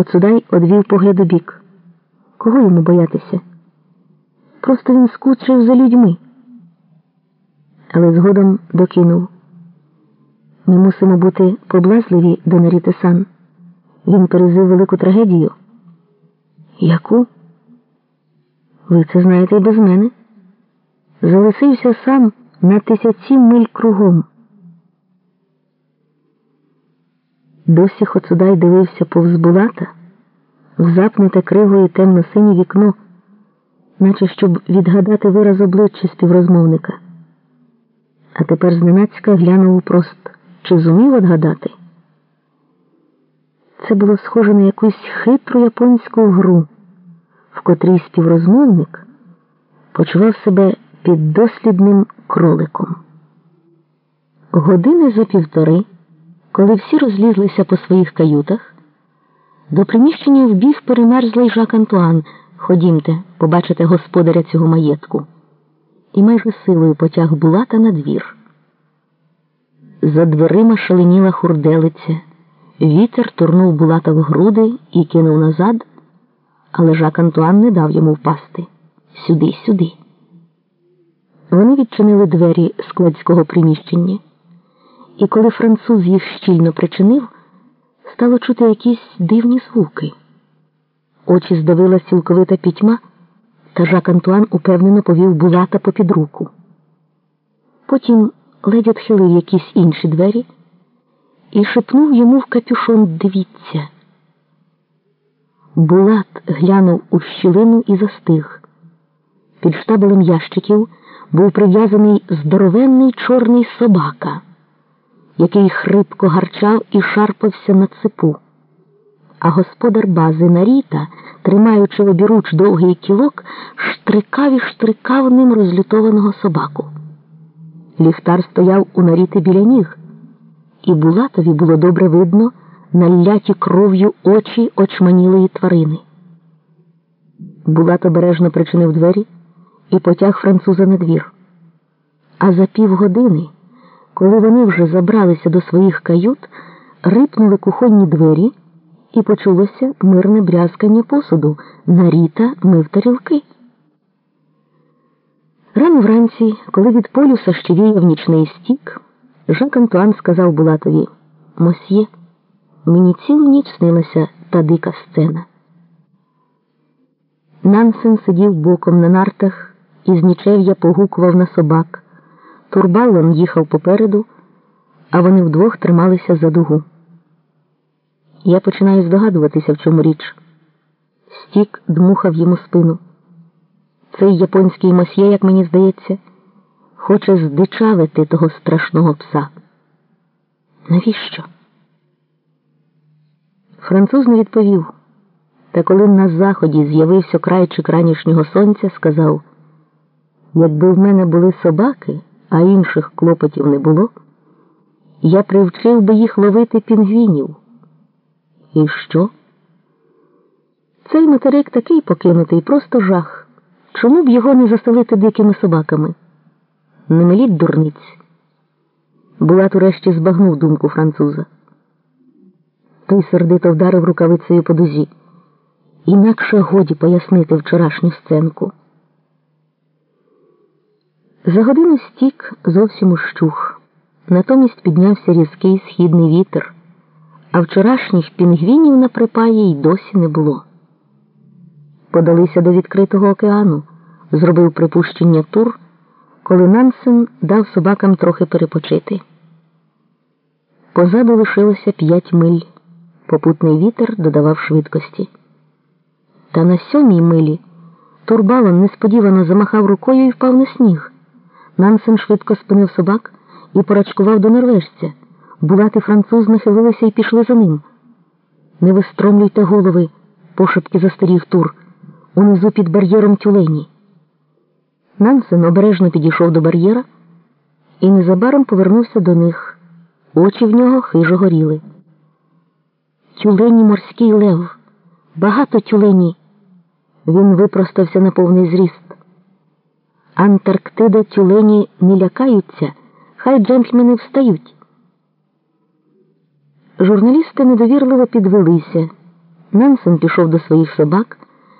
Хоцудай одвів погляд у бік. Кого йому боятися? Просто він скучив за людьми. Але згодом докинув. Ми мусимо бути поблазливі до Наріти Сан. Він пережив велику трагедію. Яку? Ви це знаєте і без мене. Залишився сам на тисячі миль кругом. Досі Хоцудай дивився повз булата в запнуте кривою темно-синє вікно, наче щоб відгадати вираз обличчя співрозмовника. А тепер зненацька глянув упрост. Чи зумів відгадати? Це було схоже на якусь хитру японську гру, в котрій співрозмовник почував себе піддослідним кроликом. Години за півтори, коли всі розлізлися по своїх каютах, до приміщення вбіг перемерзлий Жак Антуан. Ходімте, побачите господаря цього маєтку, і майже силою потяг Булата на двір. За дверима шаленіла хурделиця. Вітер турнув Булата в груди і кинув назад, але Жак Антуан не дав йому впасти. Сюди, сюди. Вони відчинили двері складського приміщення, і коли француз їх щільно причинив, стало чути якісь дивні звуки. Очі здавила цілковита пітьма, та Жак Антуан упевнено повів Булата попід руку. Потім ледь відхилив якісь інші двері і шепнув йому в капюшон Дивіться. Булат глянув у щілину і застиг. Під штабелем ящиків був прив'язаний здоровенний чорний собака, який хрипко гарчав і шарпався на цепу. А господар бази Наріта, тримаючи обіруч довгий кілок, штрикав і штрикав ним розлютованого собаку. Ліхтар стояв у наріти біля ніг, і Булатові було добре видно наляті кров'ю очі очманілої тварини. Булат обережно причинив двері і потяг француза на двір. А за півгодини, коли вони вже забралися до своїх кают, рипнули кухонні двері, і почулося мирне брязкання посуду. Наріта мив тарілки. Рано вранці, коли від полюса ще віяв нічний стік, Жак Антуан сказав Булатові Мосьє, мені цілу ніч снилася та дика сцена. Нансен сидів боком на нартах і з нічев'я погукував на собак. Турбалон їхав попереду, а вони вдвох трималися за дугу. Я починаю здогадуватися, в чому річ. Стік дмухав йому спину. Цей японський мосьє, як мені здається, хоче здичавити того страшного пса. Навіщо? Француз не відповів, та коли на заході з'явився крайчик ранішнього сонця, сказав: якби в мене були собаки, а інших клопотів не було, я привчив би їх ловити пінгвінів. І що? Цей материк такий покинутий, просто жах. Чому б його не заселити дикими собаками? Не миліть дурниць. Булат урешті збагнув думку француза. Той сердито вдарив рукавицею по дузі. Інакше годі пояснити вчорашню сценку. За годину стік зовсім ущух. Натомість піднявся різкий східний вітер, а вчорашніх пінгвінів на припаї й досі не було подалися до відкритого океану, зробив припущення тур, коли Нансен дав собакам трохи перепочити. Позаду лишилося п'ять миль. Попутний вітер додавав швидкості. Та на сьомій милі турбалон несподівано замахав рукою і впав на сніг. Нансен швидко спинив собак і порачкував до норвежця. Булати француз нахилилися і пішли за ним. Не вистромлюйте голови, пошепки застеріг тур унизу під бар'єром тюлені. Нансен обережно підійшов до бар'єра і незабаром повернувся до них. Очі в нього хижо горіли. Тюлені морський лев, багато тюлені. Він випростався на повний зріст. Антарктида тюлені не лякаються, хай джентльмени встають. Журналісти недовірливо підвелися Нансен пішов до своїх собак.